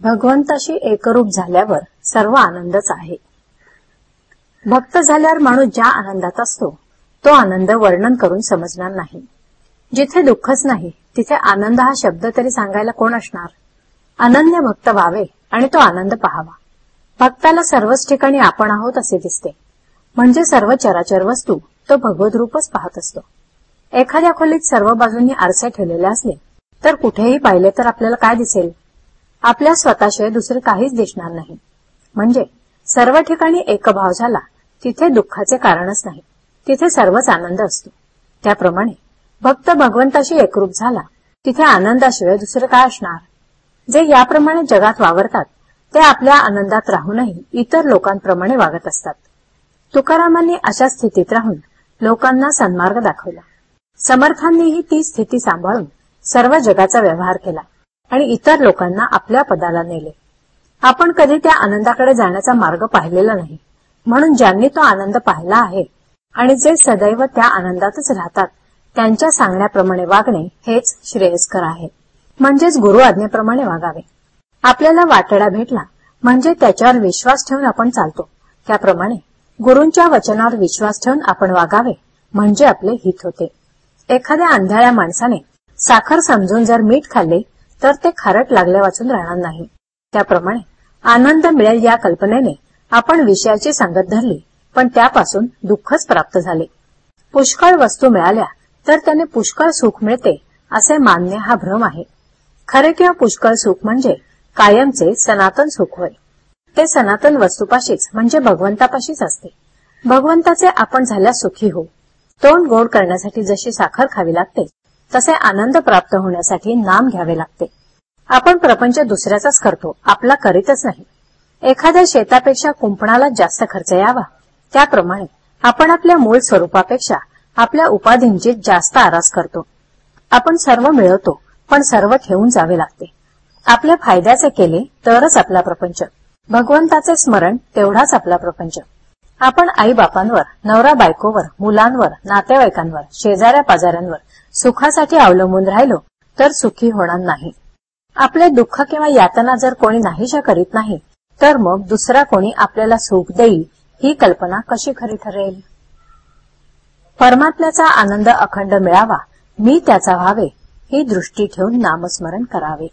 भगवंताशी एकरूप झाल्यावर सर्व आनंदच आहे. भक्त झाल्यावर माणूस ज्या आनंदात असतो तो आनंद वर्णन करून समजणार नाही. जिथे दुःखच नाही तिथे आनंद हा शब्द तरी सांगायला कोण असणार? अनन्य भक्त व्हावे आणि तो आनंद पहावा. भक्ताला सर्वच ठिकाणी आपण आहोत असे दिसते. म्हणजे सर्व चराचर वस्तू तो भगवत रूपच पाहत असतो. एखाद्या खोलीत सर्व बाजूंनी आरसे ठेवलेले असले तर कुठेही पाहिले तर आपल्याला काय दिसेल? आपल्या स्वतःशिवाय दुसरे काहीच दिसणार नाही. म्हणजे सर्व ठिकाणी एकभाव झाला तिथे दुःखाचे कारणच नाही. तिथे सर्वच आनंद असतो. त्याप्रमाणे भक्त भगवंताशी एकरूप झाला तिथे आनंदाशिवाय दुसरे काय असणार? जे याप्रमाणे जगात वावरतात ते आपल्या आनंदात राहूनही इतर लोकांप्रमाणे वागत असतात. तुकारामांनी अशा स्थितीत राहून लोकांना सन्मार्ग दाखवला. समर्थांनीही ती स्थिती सांभाळून सर्व जगाचा व्यवहार केला. आणि इतर लोकांना आपल्या पदाला नेले. आपण कधी त्या आनंदाकडे जाण्याचा मार्ग पाहिलेला नाही. म्हणून ज्यांनी तो आनंद पाहिला आहे आणि जे सदैव त्या आनंदातच राहतात त्यांच्या सांगण्याप्रमाणे वागणे हेच श्रेयस्कर आहे. म्हणजेच गुरु आज्ञेप्रमाणे वागावे. आपल्याला वाटडा भेटला म्हणजे त्याच्यावर विश्वास ठेवून आपण चालतो. त्याप्रमाणे गुरूंच्या वचनावर विश्वास ठेवून आपण वागावे म्हणजे आपले हित होते. एखाद्या अंधाळ्या माणसाने साखर समजून जर मीठ खाल्ले तर ते खारट लागल्या वाचून राहणार नाही. त्याप्रमाणे आनंद मिळेल या कल्पनेने आपण विषयाची सांगत धरली पण त्यापासून दुःखच प्राप्त झाले. पुष्कळ वस्तू मिळाल्या तर त्याने पुष्कळ सुख मिळते असे मानणे हा भ्रम आहे. खरे किंवा पुष्कळ सुख म्हणजे कायमचे सनातन सुख होय. ते सनातन वस्तूपाशीच म्हणजे भगवंतापाशीच असते. भगवंताचे आपण झाल्यास सुखी हो तोंड गोड करण्यासाठी जशी साखर खावी लागते तसे आनंद प्राप्त होण्यासाठी नाम घ्यावे लागते. आपण प्रपंच दुसऱ्याचाच करतो आपला करीतच नाही. एखाद्या शेतापेक्षा कुंपणाला जास्त खर्च यावा. त्याप्रमाणे आपण आपल्या मूळ स्वरूपापेक्षा आपल्या उपाधींची जास्त आरास करतो. आपण सर्व मिळवतो पण सर्व ठेवून जावे लागते. आपल्या फायद्याचे केले तरच आपला प्रपंच. भगवंताचे स्मरण तेवढाच आपला प्रपंच. आपण आई बापांवर नवरा बायकोवर मुलांवर नातेवाईकांवर शेजाऱ्या पाजाऱ्यांवर सुखासाठी अवलंबून राहिलो तर सुखी होणार नाही. आपले दुःख किंवा यातना जर कोणी नाहीशा करीत नाही तर मग दुसरा कोणी आपल्याला सुख देईल ही कल्पना कशी खरी ठरेल? परमात्म्याचा आनंद अखंड मिळावा मी त्याचा व्हावे ही दृष्टी ठेवून नामस्मरण करावे.